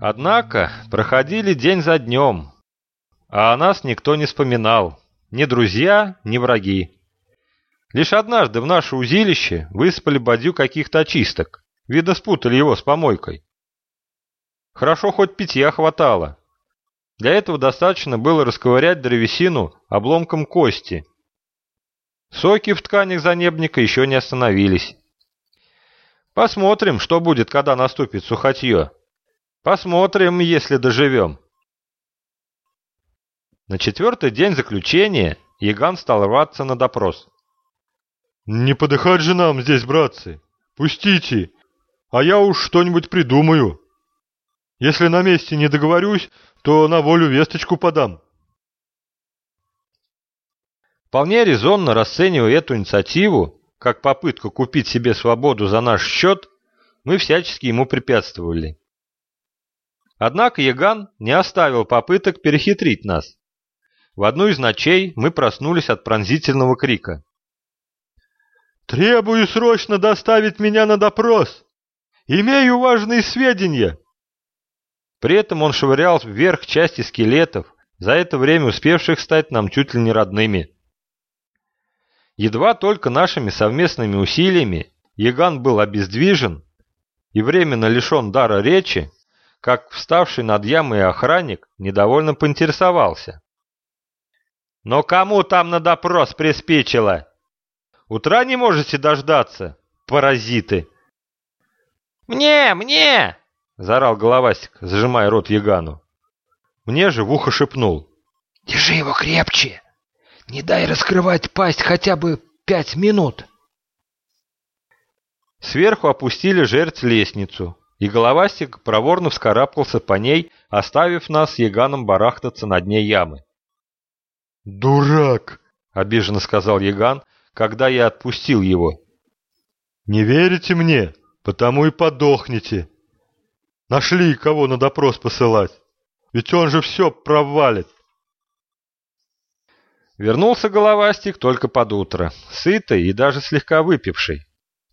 Однако проходили день за днем, а о нас никто не вспоминал, ни друзья, ни враги. Лишь однажды в наше узилище высыпали бадью каких-то очисток, видно спутали его с помойкой. Хорошо хоть питья хватало. Для этого достаточно было расковырять древесину обломком кости. Соки в тканях занебника еще не остановились. Посмотрим, что будет, когда наступит сухотье. Посмотрим, если доживем. На четвертый день заключения Яган стал рваться на допрос. «Не подыхать же нам здесь, братцы! Пустите, а я уж что-нибудь придумаю. Если на месте не договорюсь, то на волю весточку подам». Вполне резонно расценивая эту инициативу как попытку купить себе свободу за наш счет, мы всячески ему препятствовали. Однако Яган не оставил попыток перехитрить нас. В одну из ночей мы проснулись от пронзительного крика. «Требую срочно доставить меня на допрос! Имею важные сведения!» При этом он швырял вверх части скелетов, за это время успевших стать нам чуть ли не родными. Едва только нашими совместными усилиями Яган был обездвижен и временно лишен дара речи, как вставший над ямой охранник недовольно поинтересовался. «Но кому там на допрос приспичило? Утра не можете дождаться, паразиты!» «Мне, мне!» — заорал головастик, зажимая рот Ягану. Мне же в ухо шепнул. «Держи его крепче! Не дай раскрывать пасть хотя бы пять минут!» Сверху опустили жертв лестницу, и головастик проворно вскарабкался по ней, оставив нас с Яганом барахтаться на дне ямы. «Дурак!» — обиженно сказал Яган, когда я отпустил его. «Не верите мне, потому и подохнете. Нашли кого на допрос посылать, ведь он же все провалит». Вернулся головастик только под утро, сытый и даже слегка выпивший.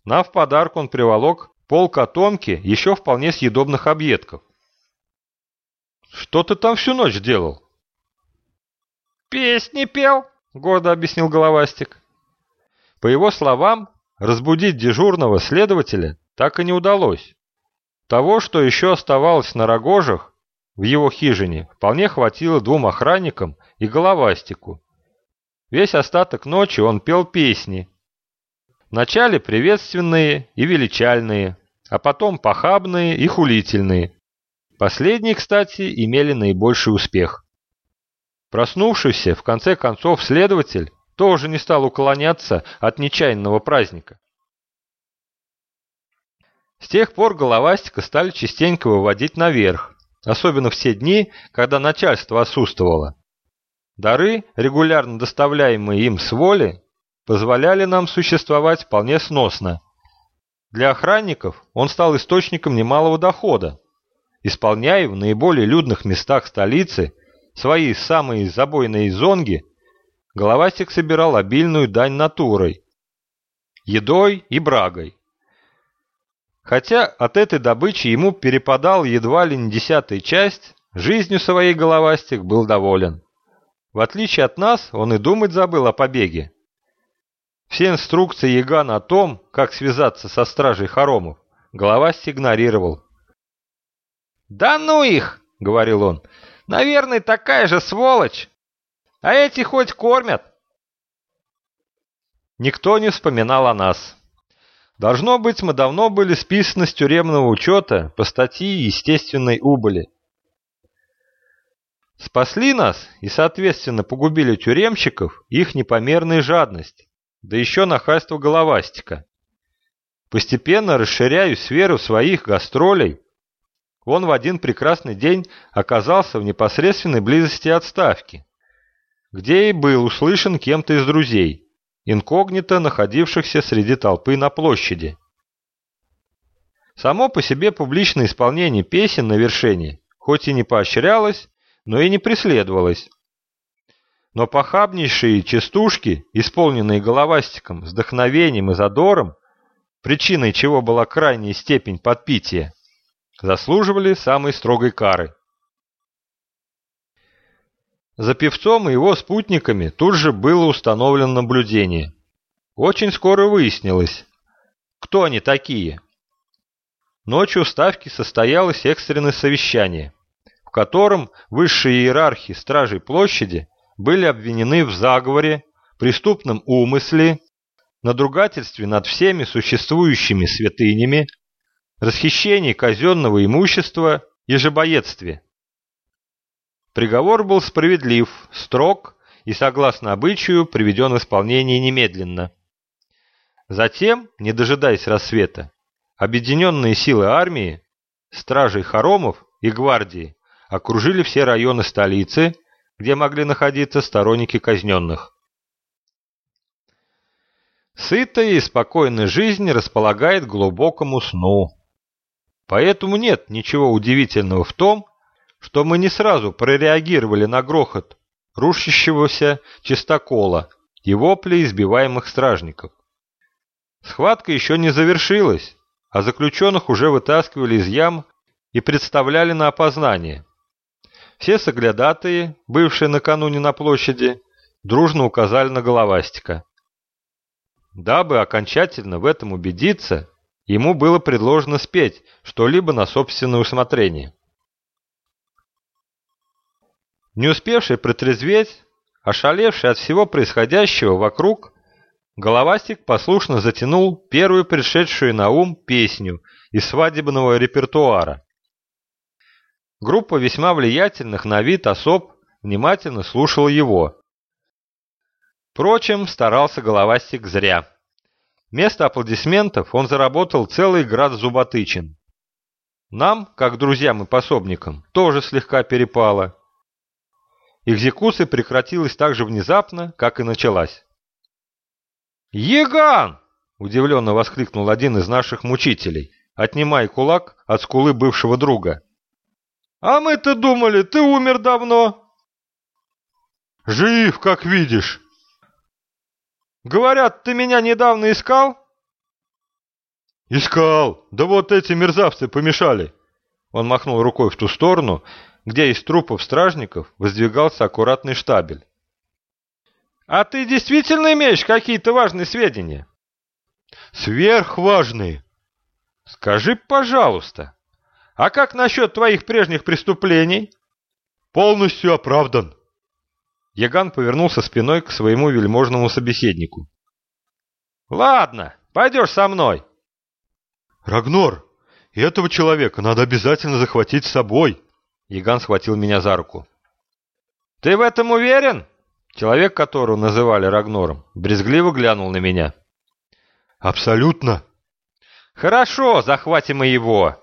Нам в подарок он приволок пол котомки еще вполне съедобных объедков. «Что ты там всю ночь делал?» «Песни пел», — гордо объяснил Головастик. По его словам, разбудить дежурного следователя так и не удалось. Того, что еще оставалось на рогожах, в его хижине, вполне хватило двум охранникам и Головастику. Весь остаток ночи он пел песни, Вначале приветственные и величальные, а потом похабные и хулительные. Последние, кстати, имели наибольший успех. Проснувшийся, в конце концов, следователь тоже не стал уклоняться от нечаянного праздника. С тех пор головастика стали частенько выводить наверх, особенно в те дни, когда начальство отсутствовало. Дары, регулярно доставляемые им с воли, позволяли нам существовать вполне сносно. Для охранников он стал источником немалого дохода, исполняя в наиболее людных местах столицы свои самые забойные зонги, Головастик собирал обильную дань натурой, едой и брагой. Хотя от этой добычи ему перепадал едва ли не десятая часть, жизнью своей Головастик был доволен. В отличие от нас, он и думать забыл о побеге. Все инструкции Ягана о том, как связаться со стражей хоромов, главасть игнорировал. «Да ну их!» — говорил он. «Наверное, такая же сволочь! А эти хоть кормят!» Никто не вспоминал о нас. Должно быть, мы давно были списаны с тюремного учета по статье естественной убыли. Спасли нас и, соответственно, погубили тюремщиков их непомерная жадность да еще нахальство головастика. Постепенно расширяю сферу своих гастролей. Он в один прекрасный день оказался в непосредственной близости от ставки, где и был услышан кем-то из друзей, инкогнито находившихся среди толпы на площади. Само по себе публичное исполнение песен на вершине хоть и не поощрялось, но и не преследовалось. Но похабнейшие частушки, исполненные головастиком, вдохновением и задором, причиной чего была крайняя степень подпития, заслуживали самой строгой кары. За певцом и его спутниками тут же было установлено наблюдение. Очень скоро выяснилось, кто они такие. Ночью в Ставке состоялось экстренное совещание, в котором высшие иерархи Стражей площади были обвинены в заговоре, преступном умысле, надругательстве над всеми существующими святынями, расхищении казенного имущества и жабоедстве. Приговор был справедлив, строг и, согласно обычаю, приведен в исполнение немедленно. Затем, не дожидаясь рассвета, объединенные силы армии, стражей хоромов и гвардии окружили все районы столицы, где могли находиться сторонники казненных. Сытая и спокойная жизнь располагает к глубокому сну. Поэтому нет ничего удивительного в том, что мы не сразу прореагировали на грохот рушащегося чистокола и вопли избиваемых стражников. Схватка еще не завершилась, а заключенных уже вытаскивали из ям и представляли на опознание. Все соглядатые, бывшие накануне на площади, дружно указали на головастика. Дабы окончательно в этом убедиться, ему было предложено спеть что-либо на собственное усмотрение. Не успевший протрезветь, ошалевший от всего происходящего вокруг, Головастик послушно затянул первую пришедшую на ум песню из свадебного репертуара. Группа весьма влиятельных на вид особ внимательно слушала его. Впрочем, старался Головастик зря. Вместо аплодисментов он заработал целый град зуботычин. Нам, как друзьям и пособникам, тоже слегка перепало. Экзекуция прекратилась так же внезапно, как и началась. «Еган!» – удивленно воскликнул один из наших мучителей, отнимая кулак от скулы бывшего друга. «А мы-то думали, ты умер давно!» «Жив, как видишь!» «Говорят, ты меня недавно искал?» «Искал! Да вот эти мерзавцы помешали!» Он махнул рукой в ту сторону, где из трупов стражников воздвигался аккуратный штабель. «А ты действительно имеешь какие-то важные сведения?» «Сверхважные!» «Скажи, пожалуйста, а как насчет твоих прежних преступлений?» «Полностью оправдан!» Яган повернулся спиной к своему вельможному собеседнику. «Ладно, пойдешь со мной!» «Рагнор, этого человека надо обязательно захватить с собой!» Яган схватил меня за руку. «Ты в этом уверен?» Человек, которого называли Рагнором, брезгливо глянул на меня. «Абсолютно!» «Хорошо, захватим и его!»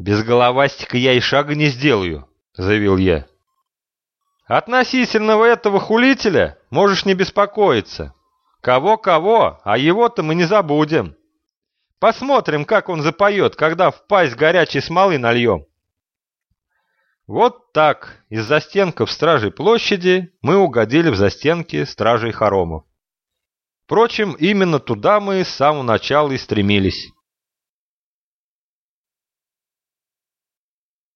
«Без головастика я и шага не сделаю», — заявил я. «Относительно этого хулителя можешь не беспокоиться. Кого-кого, а его-то мы не забудем. Посмотрим, как он запоет, когда в пасть горячей смолы нальем». Вот так, из застенков Стражей площади мы угодили в застенки Стражей хоромов. Впрочем, именно туда мы с самого начала и стремились.